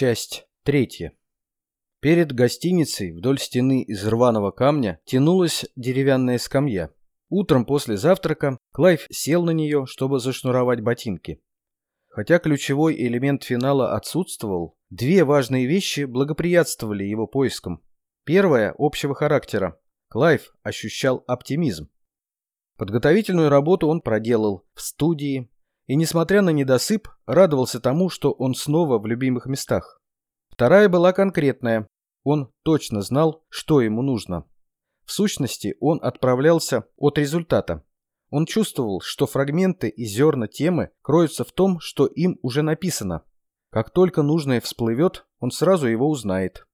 Часть третья. Перед гостиницей вдоль стены из рваного камня тянулась деревянная скамья. Утром после завтрака Клайв сел на нее, чтобы зашнуровать ботинки. Хотя ключевой элемент финала отсутствовал, две важные вещи благоприятствовали его поискам. Первая – общего характера. Клайв ощущал оптимизм. Подготовительную работу он проделал в студии, и, несмотря на недосып, радовался тому, что он снова в любимых местах. Вторая была конкретная. Он точно знал, что ему нужно. В сущности, он отправлялся от результата. Он чувствовал, что фрагменты и зерна темы кроются в том, что им уже написано. Как только нужное всплывет, он сразу его узнает.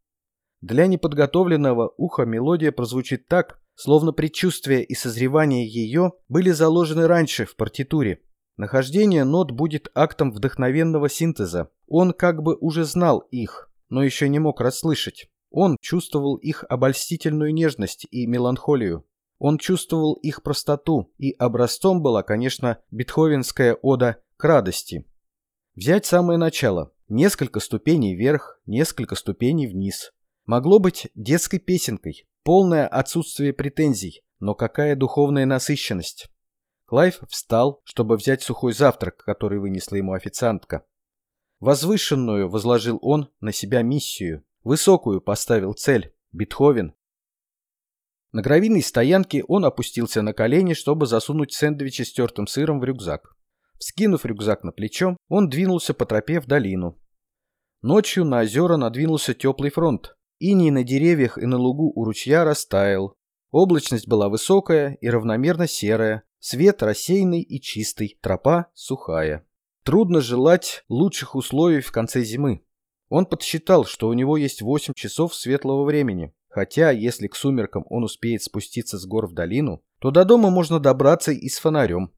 Для неподготовленного уха мелодия прозвучит так, словно предчувствие и созревание ее были заложены раньше в партитуре. Нахождение нот будет актом вдохновенного синтеза. Он как бы уже знал их, но еще не мог расслышать. Он чувствовал их обольстительную нежность и меланхолию. Он чувствовал их простоту, и образцом была, конечно, бетховенская ода к радости. Взять самое начало. Несколько ступеней вверх, несколько ступеней вниз. Могло быть детской песенкой, полное отсутствие претензий, но какая духовная насыщенность. Клайв встал, чтобы взять сухой завтрак, который вынесла ему официантка. Возвышенную возложил он на себя миссию, высокую поставил цель – Бетховен. На гравийной стоянке он опустился на колени, чтобы засунуть сэндвичи с тертым сыром в рюкзак. Вскинув рюкзак на плечо, он двинулся по тропе в долину. Ночью на озера надвинулся теплый фронт. Иней на деревьях и на лугу у ручья растаял. Облачность была высокая и равномерно серая, Свет рассеянный и чистый, тропа сухая. Трудно желать лучших условий в конце зимы. Он подсчитал, что у него есть 8 часов светлого времени. Хотя, если к сумеркам он успеет спуститься с гор в долину, то до дома можно добраться и с фонарем.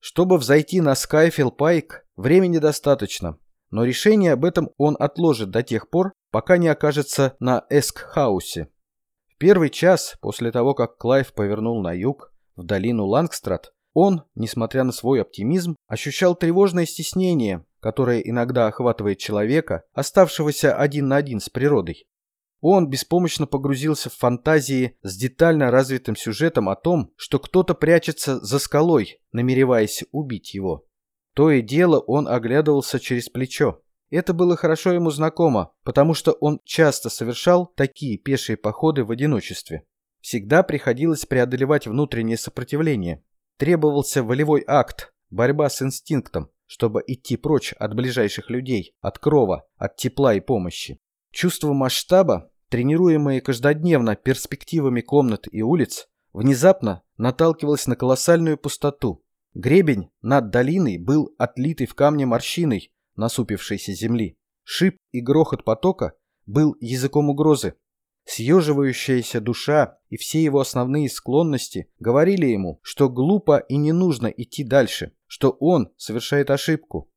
Чтобы взойти на Скайфилл Пайк, времени достаточно, но решение об этом он отложит до тех пор, пока не окажется на Эскхаусе. В первый час после того, как Клайв повернул на юг, в долину Лангстрад, он, несмотря на свой оптимизм, ощущал тревожное стеснение, которое иногда охватывает человека, оставшегося один на один с природой. Он беспомощно погрузился в фантазии с детально развитым сюжетом о том, что кто-то прячется за скалой, намереваясь убить его. То и дело он оглядывался через плечо. Это было хорошо ему знакомо, потому что он часто совершал такие пешие походы в одиночестве. Всегда приходилось преодолевать внутреннее сопротивление. Требовался волевой акт, борьба с инстинктом, чтобы идти прочь от ближайших людей, от крова, от тепла и помощи. Чувство масштаба, тренируемое каждодневно перспективами комнат и улиц, внезапно наталкивалось на колоссальную пустоту. Гребень над долиной был отлитый в камне морщиной насупившейся земли. Шип и грохот потока был языком угрозы, Съеживающаяся душа и все его основные склонности говорили ему, что глупо и не нужно идти дальше, что он совершает ошибку.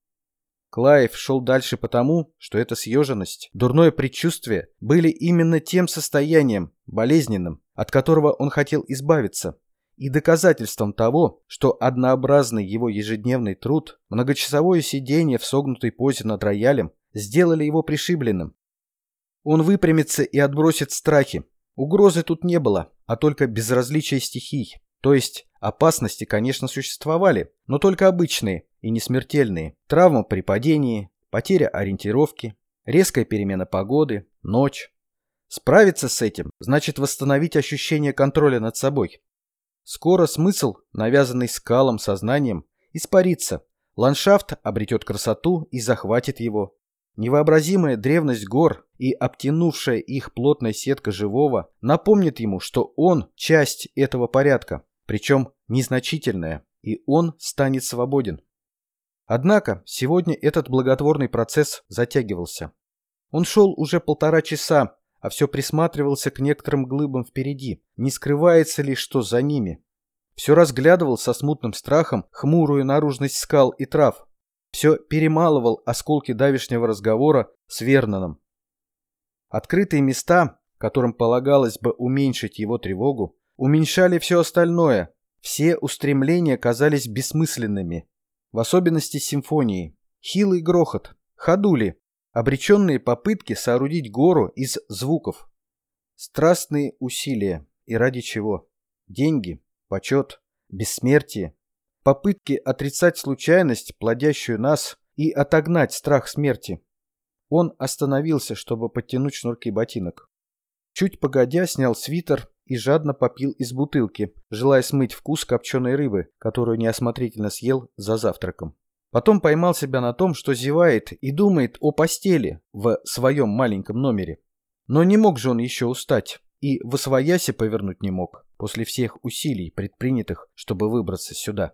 Клайв шел дальше потому, что эта съеженность, дурное предчувствие были именно тем состоянием, болезненным, от которого он хотел избавиться, и доказательством того, что однообразный его ежедневный труд, многочасовое сидение в согнутой позе над роялем сделали его пришибленным, он выпрямится и отбросит страхи. Угрозы тут не было, а только безразличие стихий. То есть опасности, конечно, существовали, но только обычные и не смертельные. Травма при падении, потеря ориентировки, резкая перемена погоды, ночь. Справиться с этим значит восстановить ощущение контроля над собой. Скоро смысл, навязанный скалом сознанием, испарится. Ландшафт обретет красоту и захватит его. Невообразимая древность гор и обтянувшая их плотная сетка живого напомнит ему, что он часть этого порядка, причем незначительная, и он станет свободен. Однако сегодня этот благотворный процесс затягивался. Он шел уже полтора часа, а все присматривался к некоторым глыбам впереди, не скрывается ли что за ними. Все разглядывал со смутным страхом хмурую наружность скал и трав, все перемалывал осколки давешнего разговора с Верноном. Открытые места, которым полагалось бы уменьшить его тревогу, уменьшали все остальное. Все устремления казались бессмысленными. В особенности симфонии. Хилый грохот, ходули, Обреченные попытки соорудить гору из звуков. Страстные усилия. И ради чего? Деньги, почет, бессмертие. Попытки отрицать случайность, плодящую нас, и отогнать страх смерти. Он остановился, чтобы подтянуть шнурки ботинок. Чуть погодя снял свитер и жадно попил из бутылки, желая смыть вкус копченой рыбы, которую неосмотрительно съел за завтраком. Потом поймал себя на том, что зевает и думает о постели в своем маленьком номере. Но не мог же он еще устать и в освояси повернуть не мог после всех усилий, предпринятых, чтобы выбраться сюда.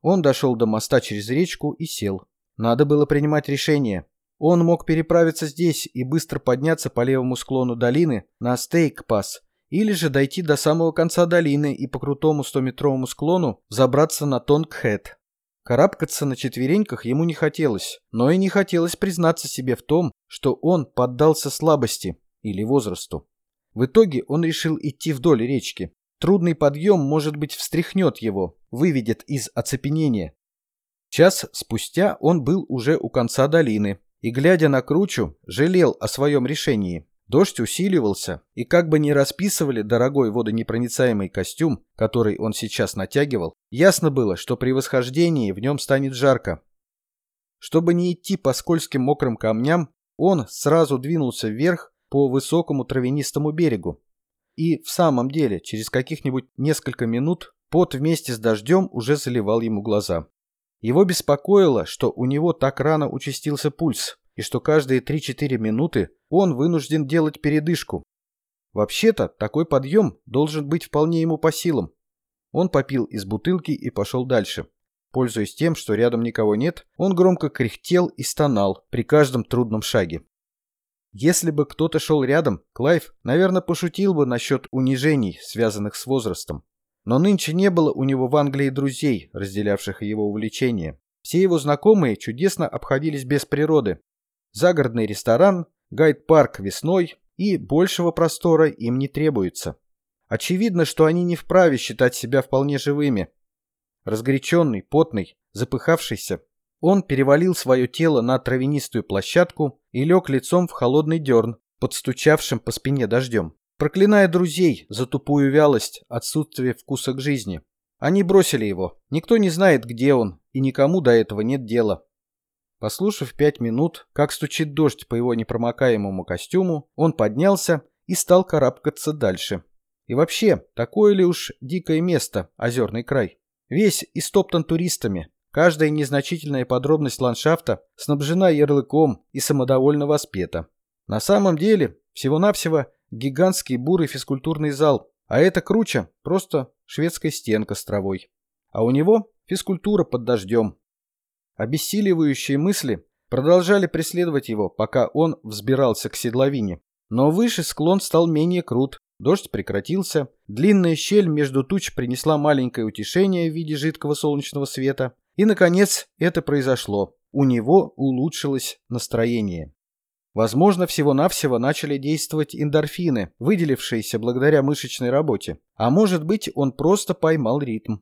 Он дошел до моста через речку и сел. Надо было принимать решение. Он мог переправиться здесь и быстро подняться по левому склону долины на Стейк-пас, или же дойти до самого конца долины и по крутому стометровому склону забраться на Тонг-Хэт. Карабкаться на четвереньках ему не хотелось, но и не хотелось признаться себе в том, что он поддался слабости или возрасту. В итоге он решил идти вдоль речки. Трудный подъем, может быть, встряхнет его, выведет из оцепенения. Час спустя он был уже у конца долины и, глядя на кручу, жалел о своем решении. Дождь усиливался, и как бы ни расписывали дорогой водонепроницаемый костюм, который он сейчас натягивал, ясно было, что при восхождении в нем станет жарко. Чтобы не идти по скользким мокрым камням, он сразу двинулся вверх по высокому травянистому берегу. И в самом деле, через каких-нибудь несколько минут пот вместе с дождем уже заливал ему глаза. Его беспокоило, что у него так рано участился пульс, и что каждые 3-4 минуты он вынужден делать передышку. Вообще-то, такой подъем должен быть вполне ему по силам. Он попил из бутылки и пошел дальше. Пользуясь тем, что рядом никого нет, он громко кряхтел и стонал при каждом трудном шаге. Если бы кто-то шел рядом, Клайв, наверное, пошутил бы насчет унижений, связанных с возрастом. Но нынче не было у него в Англии друзей, разделявших его увлечения. Все его знакомые чудесно обходились без природы, загородный ресторан, Гайд-парк весной и большего простора им не требуется. Очевидно, что они не вправе считать себя вполне живыми. Разгоряченный, потный, запыхавшийся, он перевалил свое тело на травянистую площадку и лег лицом в холодный дерн, подстучавшим по спине дождем, проклиная друзей за тупую вялость, отсутствие вкуса к жизни. Они бросили его. Никто не знает, где он, и никому до этого нет дела. Послушав пять минут, как стучит дождь по его непромокаемому костюму, он поднялся и стал карабкаться дальше. И вообще, такое ли уж дикое место, озерный край? Весь истоптан туристами. Каждая незначительная подробность ландшафта снабжена ярлыком и самодовольно воспета. На самом деле, всего-навсего гигантский бурый физкультурный зал, а это круче просто шведская стенка с травой. А у него физкультура под дождем, Обессиливающие мысли продолжали преследовать его, пока он взбирался к седловине. Но выше склон стал менее крут, дождь прекратился, длинная щель между туч принесла маленькое утешение в виде жидкого солнечного света, и, наконец, это произошло. У него улучшилось настроение. Возможно, всего-навсего начали действовать эндорфины, выделившиеся благодаря мышечной работе. А может быть, он просто поймал ритм.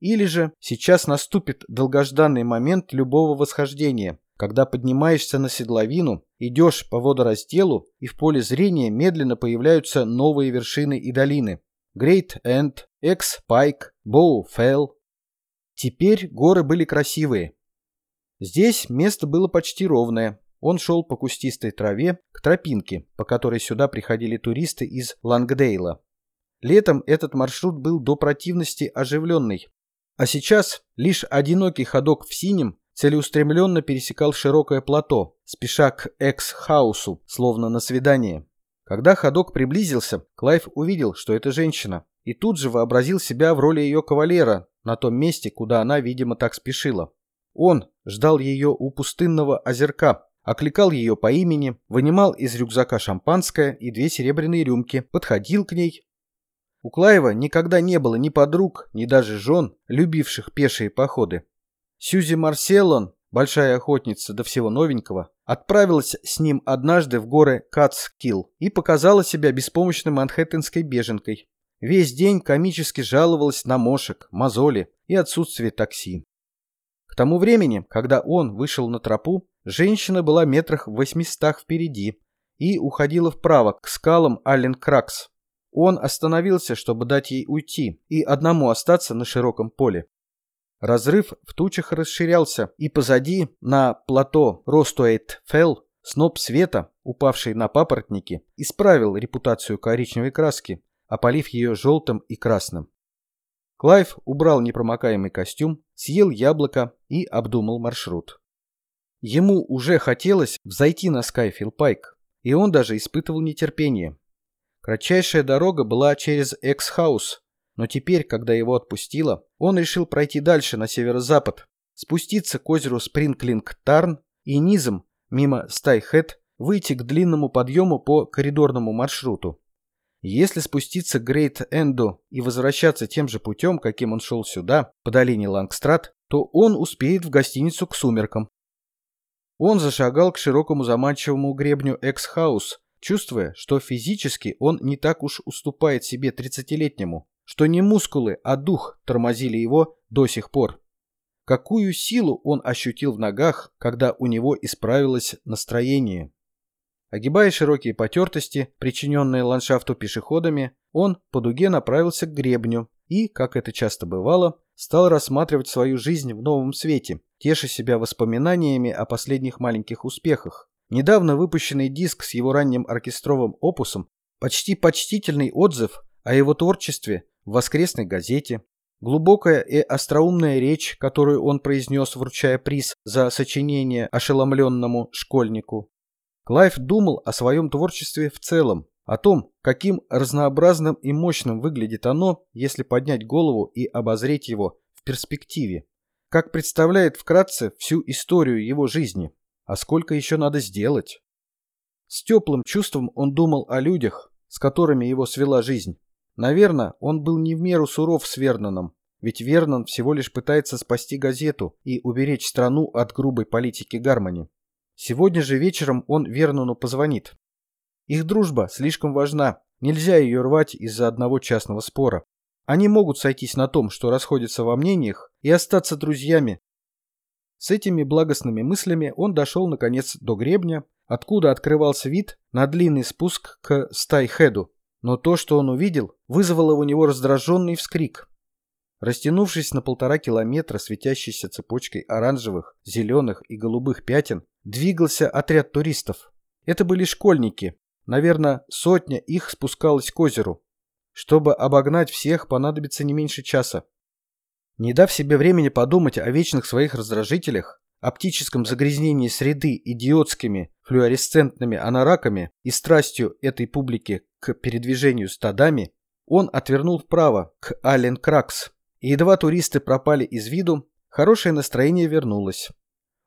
Или же сейчас наступит долгожданный момент любого восхождения, когда поднимаешься на седловину, идешь по водоразделу, и в поле зрения медленно появляются новые вершины и долины. Грейт Энд, Экс Пайк, Боу Фелл. Теперь горы были красивые. Здесь место было почти ровное. Он шел по кустистой траве к тропинке, по которой сюда приходили туристы из Лангдейла. Летом этот маршрут был до противности оживленный, а сейчас лишь одинокий ходок в синем целеустремленно пересекал широкое плато, спеша к Эск-Хаусу, словно на свидание. Когда ходок приблизился, Клайв увидел, что это женщина, и тут же вообразил себя в роли ее кавалера на том месте, куда она, видимо, так спешила. Он ждал ее у пустынного озерка, окликал ее по имени, вынимал из рюкзака шампанское и две серебряные рюмки, подходил к ней, у Клаева никогда не было ни подруг, ни даже жен, любивших пешие походы. Сьюзи Марселлон, большая охотница до всего новенького, отправилась с ним однажды в горы Кацкилл и показала себя беспомощной манхэттенской беженкой. Весь день комически жаловалась на мошек, мозоли и отсутствие такси. К тому времени, когда он вышел на тропу, Женщина была метрах в восьмистах впереди и уходила вправо к скалам Аллен Кракс. Он остановился, чтобы дать ей уйти и одному остаться на широком поле. Разрыв в тучах расширялся, и позади, на плато Ростуэйт-Фелл, сноп света, упавший на папоротники, исправил репутацию коричневой краски, опалив ее желтым и красным. Клайв убрал непромокаемый костюм, съел яблоко и обдумал маршрут. Ему уже хотелось взойти на Скофелл-Пайк, и он даже испытывал нетерпение. Кратчайшая дорога была через Эск-Хаус, но теперь, когда его отпустило, он решил пройти дальше на северо-запад, спуститься к озеру Спринклинг-Тарн и низом, мимо Стай-Хед, выйти к длинному подъему по коридорному маршруту. Если спуститься к Грейт-Энду и возвращаться тем же путем, каким он шел сюда, по долине Лангстрат, то он успеет в гостиницу к сумеркам. Он зашагал к широкому заманчивому гребню Эск-Хаус, чувствуя, что физически он не так уж уступает себе тридцатилетнему, что не мускулы, а дух тормозили его до сих пор. Какую силу он ощутил в ногах, когда у него исправилось настроение. Огибая широкие потертости, причиненные ландшафту пешеходами, он по дуге направился к гребню и, как это часто бывало, стал рассматривать свою жизнь в новом свете, теша себя воспоминаниями о последних маленьких успехах. Недавно выпущенный диск с его ранним оркестровым опусом, почти почтительный отзыв о его творчестве в воскресной газете, глубокая и остроумная речь, которую он произнес, вручая приз за сочинение ошеломленному школьнику. Клайв думал о своем творчестве в целом, о том, каким разнообразным и мощным выглядит оно, если поднять голову и обозреть его в перспективе, как представляет вкратце всю историю его жизни, а сколько еще надо сделать. С теплым чувством он думал о людях, с которыми его свела жизнь, Наверное, он был не в меру суров с Верноном, ведь Вернон всего лишь пытается спасти газету и уберечь страну от грубой политики Гармони. Сегодня же вечером он Вернону позвонит. Их дружба слишком важна, нельзя ее рвать из-за одного частного спора. Они могут сойтись на том, что расходятся во мнениях, и остаться друзьями. С этими благостными мыслями он дошел наконец до гребня, откуда открывался вид на длинный спуск к Стайхеду, но то, что он увидел, вызвало у него раздраженный вскрик. Растянувшись на полтора километра светящейся цепочкой оранжевых, зеленых и голубых пятен, двигался отряд туристов. Это были школьники. Наверное, сотня их спускалась к озеру. Чтобы обогнать всех, понадобится не меньше часа. Не дав себе времени подумать о вечных своих раздражителях, оптическом загрязнении среды идиотскими флюоресцентными анораками и страстью этой публики к передвижению стадами, он отвернул вправо, к Аллен Кракс. И едва туристы пропали из виду, хорошее настроение вернулось.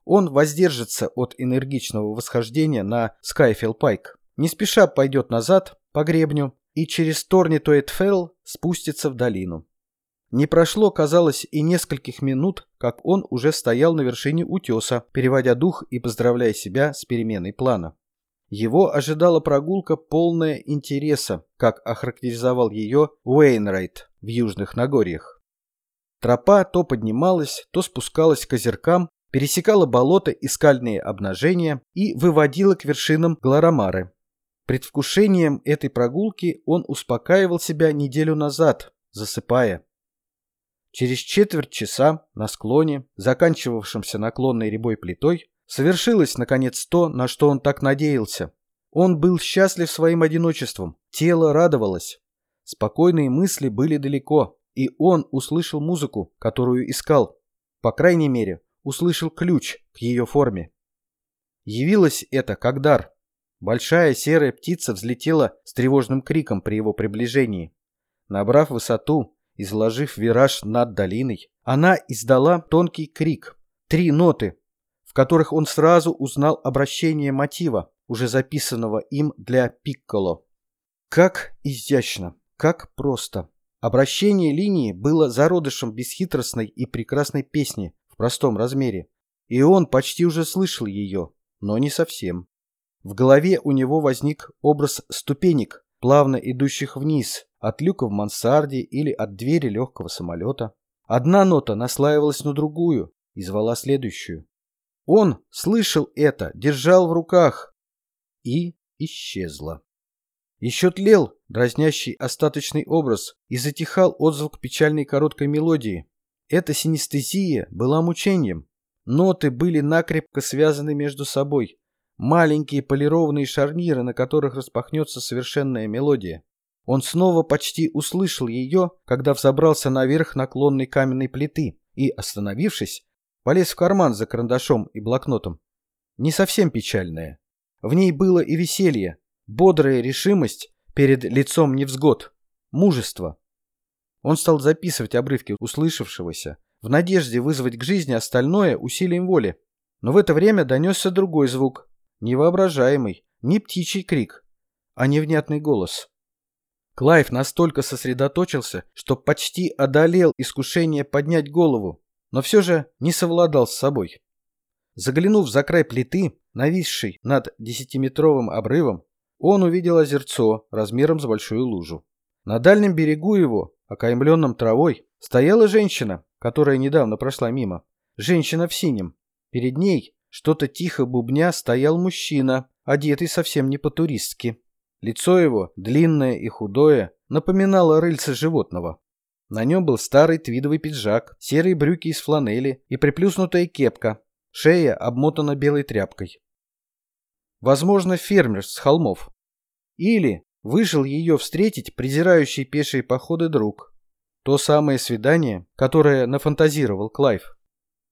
Он воздержится от энергичного восхождения на Скайфилл Пайк. Не спеша пойдет назад по гребню и через Торнитуэт-Фелл спустится в долину. Не прошло, казалось, и нескольких минут, как он уже стоял на вершине утеса, переводя дух и поздравляя себя с переменой плана. Его ожидала прогулка полная интереса, как охарактеризовал ее Уэйнрайт в Южных Нагорьях. Тропа то поднималась, то спускалась к озеркам, пересекала болота и скальные обнажения и выводила к вершинам Гларомары. Предвкушением этой прогулки он успокаивал себя неделю назад, засыпая. Через четверть часа на склоне, заканчивавшемся наклонной рябой плитой, совершилось, наконец, то, на что он так надеялся. Он был счастлив своим одиночеством, тело радовалось. Спокойные мысли были далеко, и он услышал музыку, которую искал. По крайней мере, услышал ключ к ее форме. Явилось это как дар. Большая серая птица взлетела с тревожным криком при его приближении. Набрав высоту, Изложив вираж над долиной, она издала тонкий крик. Три ноты, в которых он сразу узнал обращение мотива, уже записанного им для Пикколо. Как изящно, как просто. Обращение линии было зародышем бесхитростной и прекрасной песни в простом размере, и он почти уже слышал ее, но не совсем. В голове у него возник образ ступенек, плавно идущих вниз, от люка в мансарде или от двери легкого самолета. Одна нота наслаивалась на другую и звала следующую. Он слышал это, держал в руках. И исчезла. Еще тлел дразнящий остаточный образ и затихал отзвук печальной короткой мелодии. Эта синестезия была мучением. Ноты были накрепко связаны между собой. Маленькие полированные шарниры, на которых распахнется совершенная мелодия. Он снова почти услышал ее, когда взобрался наверх наклонной каменной плиты и, остановившись, полез в карман за карандашом и блокнотом. Не совсем печальная. В ней было и веселье, бодрая решимость перед лицом невзгод, мужество. Он стал записывать обрывки услышавшегося, в надежде вызвать к жизни остальное усилием воли. Но в это время донесся другой звук, невоображаемый, не птичий крик, а невнятный голос. Клайв настолько сосредоточился, что почти одолел искушение поднять голову, но все же не совладал с собой. Заглянув за край плиты, нависшей над десятиметровым обрывом, он увидел озерцо размером с большую лужу. На дальнем берегу его, окаймленном травой, стояла женщина, которая недавно прошла мимо. Женщина в синем. Перед ней, что-то тихо бубня, стоял мужчина, одетый совсем не по-туристски. Лицо его, длинное и худое, напоминало рыльце животного. На нем был старый твидовый пиджак, серые брюки из фланели и приплюснутая кепка. Шея обмотана белой тряпкой. Возможно, фермер с холмов. Или вышел ее встретить презирающий пешие походы друг. То самое свидание, которое нафантазировал Клайв.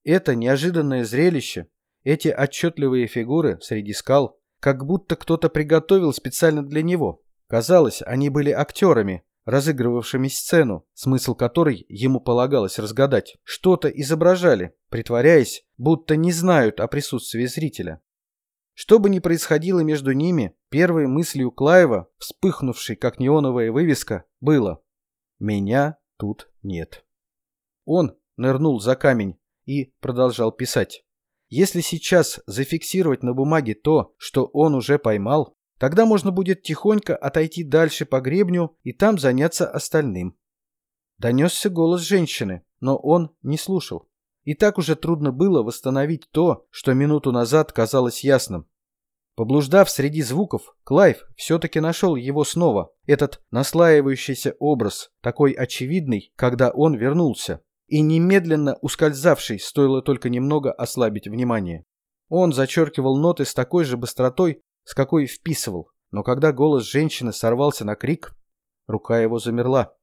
Это неожиданное зрелище, эти отчетливые фигуры среди скал, как будто кто-то приготовил специально для него. Казалось, они были актерами, разыгрывавшими сцену, смысл которой ему полагалось разгадать. Что-то изображали, притворяясь, будто не знают о присутствии зрителя. Что бы ни происходило между ними, первой мыслью Клаева, вспыхнувшей как неоновая вывеска, было «Меня тут нет». Он нырнул за камень и продолжал писать. Если сейчас зафиксировать на бумаге то, что он уже поймал, тогда можно будет тихонько отойти дальше по гребню и там заняться остальным. Донесся голос женщины, но он не слушал. И так уже трудно было восстановить то, что минуту назад казалось ясным. Поблуждав среди звуков, Клайв все-таки нашел его снова, этот наслаивающийся образ, такой очевидный, когда он вернулся, и немедленно ускользавший, стоило только немного ослабить внимание. Он зачеркивал ноты с такой же быстротой, с какой вписывал, но когда голос женщины сорвался на крик, рука его замерла.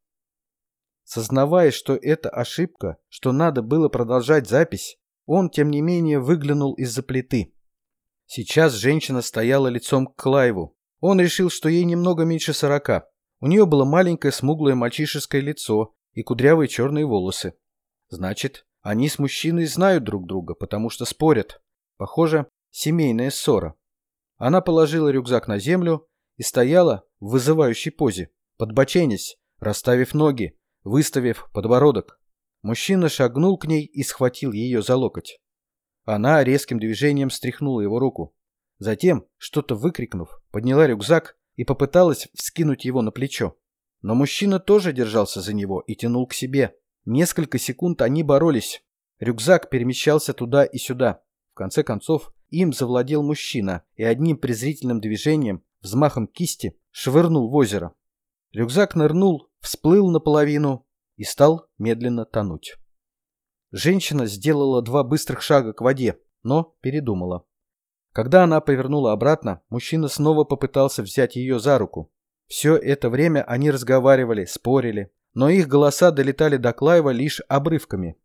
Сознавая, что это ошибка, что надо было продолжать запись, он, тем не менее, выглянул из-за плиты. Сейчас женщина стояла лицом к Клайву. Он решил, что ей немного меньше сорока. У нее было маленькое смуглое мальчишеское лицо и кудрявые черные волосы. Значит, они с мужчиной знают друг друга, потому что спорят. Похоже, семейная ссора. Она положила рюкзак на землю и стояла в вызывающей позе, подбоченясь, расставив ноги, выставив подбородок. Мужчина шагнул к ней и схватил ее за локоть. Она резким движением стряхнула его руку. Затем, что-то выкрикнув, подняла рюкзак и попыталась вскинуть его на плечо. Но мужчина тоже держался за него и тянул к себе. Несколько секунд они боролись. Рюкзак перемещался туда и сюда. В конце концов, им завладел мужчина и одним презрительным движением, взмахом кисти, швырнул в озеро. Рюкзак нырнул, всплыл наполовину и стал медленно тонуть. Женщина сделала два быстрых шага к воде, но передумала. Когда она повернула обратно, мужчина снова попытался взять ее за руку. Все это время они разговаривали, спорили, но их голоса долетали до Клайва лишь обрывками.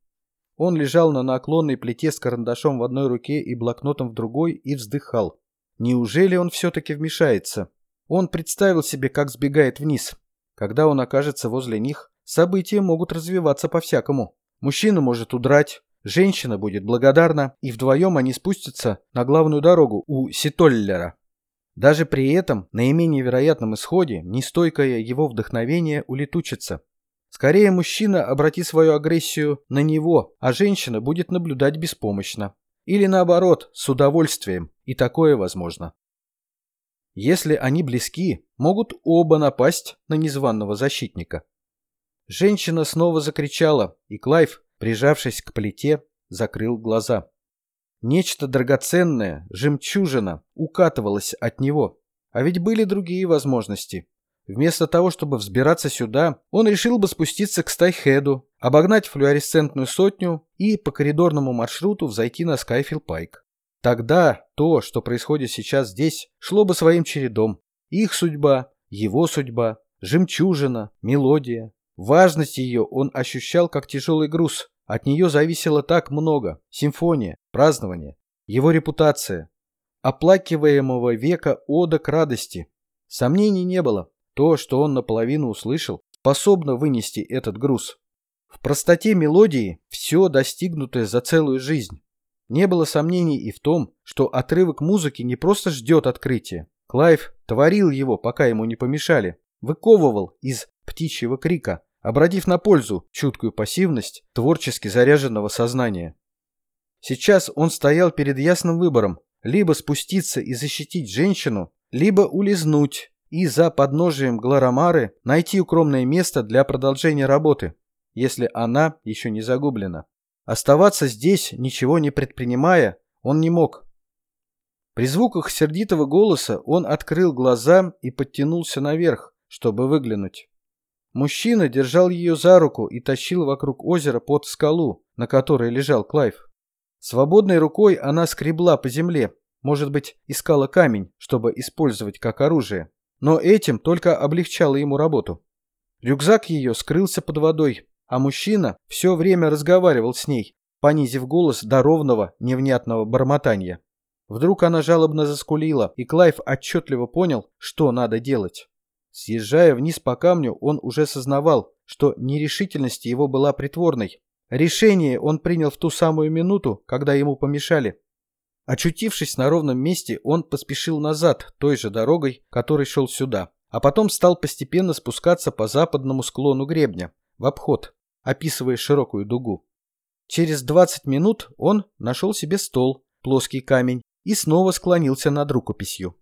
Он лежал на наклонной плите с карандашом в одной руке и блокнотом в другой и вздыхал. Неужели он все-таки вмешается? Он представил себе, как сбегает вниз. Когда он окажется возле них, события могут развиваться по-всякому. Мужчина может удрать, женщина будет благодарна, и вдвоем они спустятся на главную дорогу у Ситоллера. Даже при этом наименее вероятном исходе нестойкое его вдохновение улетучится. Скорее мужчина обратит свою агрессию на него, а женщина будет наблюдать беспомощно. Или наоборот, с удовольствием, и такое возможно. Если они близки, могут оба напасть на незваного защитника. Женщина снова закричала, и Клайв, прижавшись к плите, закрыл глаза. Нечто драгоценное, жемчужина, укатывалось от него. А ведь были другие возможности. Вместо того, чтобы взбираться сюда, он решил бы спуститься к Стайхеду, обогнать флуоресцентную сотню и по коридорному маршруту взойти на Скайфилл Пайк. Тогда то, что происходит сейчас здесь, шло бы своим чередом. Их судьба, его судьба, жемчужина, мелодия. Важность ее он ощущал как тяжелый груз. От нее зависело так много. Симфония, празднование, его репутация. Оплакиваемого века ода к радости. Сомнений не было. То, что он наполовину услышал, способно вынести этот груз. В простоте мелодии все достигнутое за целую жизнь. Не было сомнений и в том, что отрывок музыки не просто ждет открытия. Клайв творил его, пока ему не помешали, выковывал из птичьего крика, обратив на пользу чуткую пассивность творчески заряженного сознания. Сейчас он стоял перед ясным выбором либо спуститься и защитить женщину, либо улизнуть и за подножием Гларамары найти укромное место для продолжения работы, если она еще не загублена. Оставаться здесь, ничего не предпринимая, он не мог. При звуках сердитого голоса он открыл глаза и подтянулся наверх, чтобы выглянуть. Мужчина держал ее за руку и тащил вокруг озера под скалу, на которой лежал Клайв. Свободной рукой она скребла по земле, может быть, искала камень, чтобы использовать как оружие но этим только облегчало ему работу. Рюкзак ее скрылся под водой, а мужчина все время разговаривал с ней, понизив голос до ровного, невнятного бормотания. Вдруг она жалобно заскулила, и Клайв отчетливо понял, что надо делать. Съезжая вниз по камню, он уже сознавал, что нерешительность его была притворной. Решение он принял в ту самую минуту, когда ему помешали. Очутившись на ровном месте, он поспешил назад, той же дорогой, которой шел сюда, а потом стал постепенно спускаться по западному склону гребня, в обход, описывая широкую дугу. Через 20 минут он нашел себе стол, плоский камень, и снова склонился над рукописью.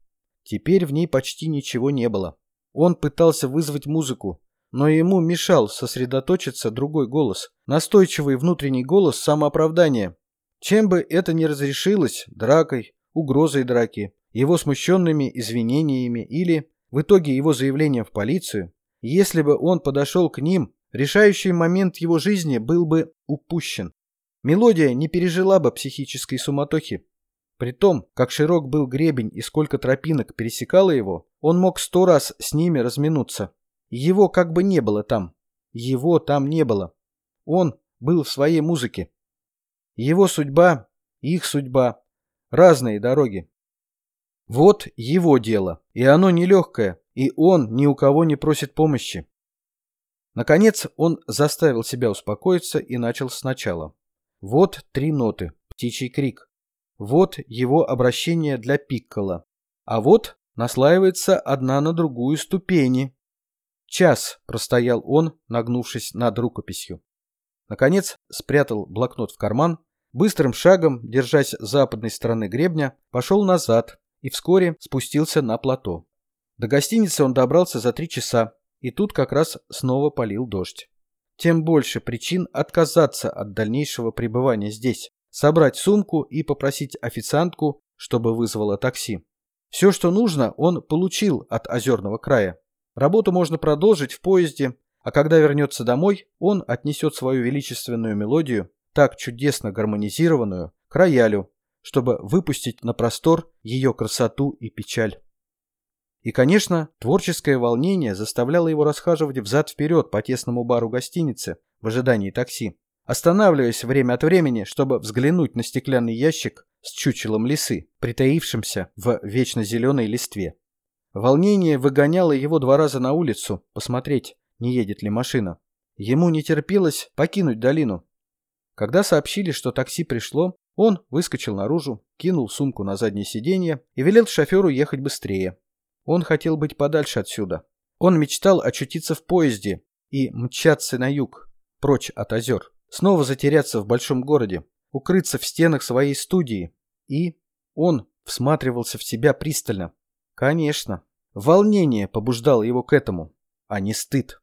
Теперь в ней почти ничего не было. Он пытался вызвать музыку, но ему мешал сосредоточиться другой голос, настойчивый внутренний голос самооправдания, чем бы это ни разрешилось, дракой, угрозой драки, его смущенными извинениями или, в итоге, его заявлением в полицию, если бы он подошел к ним, решающий момент его жизни был бы упущен. Мелодия не пережила бы психической суматохи. При том, как широк был гребень и сколько тропинок пересекало его, он мог сто раз с ними разминуться. Его как бы не было там. Его там не было. Он был в своей музыке. Его судьба, их судьба, разные дороги. Вот его дело, и оно нелегкое, и он ни у кого не просит помощи. Наконец он заставил себя успокоиться и начал сначала. Вот три ноты, птичий крик. Вот его обращение для Пиккола. А вот наслаивается одна на другую ступени. Час простоял он, нагнувшись над рукописью. Наконец спрятал блокнот в карман Быстрым шагом, держась западной стороны гребня, пошел назад и вскоре спустился на плато. До гостиницы он добрался за три часа, и тут как раз снова полил дождь. Тем больше причин отказаться от дальнейшего пребывания здесь, собрать сумку и попросить официантку, чтобы вызвала такси. Все, что нужно, он получил от озерного края. Работу можно продолжить в поезде, а когда вернется домой, он отнесет свою величественную мелодию так чудесно гармонизированную, к роялю, чтобы выпустить на простор ее красоту и печаль. И, конечно, творческое волнение заставляло его расхаживать взад-вперед по тесному бару гостиницы в ожидании такси, останавливаясь время от времени, чтобы взглянуть на стеклянный ящик с чучелом лисы, притаившимся в вечно зеленой листве. Волнение выгоняло его два раза на улицу посмотреть, не едет ли машина. Ему не терпелось покинуть долину, когда сообщили, что такси пришло, он выскочил наружу, кинул сумку на заднее сиденье и велел шоферу ехать быстрее. Он хотел быть подальше отсюда. Он мечтал очутиться в поезде и мчаться на юг, прочь от озер, снова затеряться в большом городе, укрыться в стенах своей студии. И он всматривался в себя пристально. Конечно, волнение побуждало его к этому, а не стыд.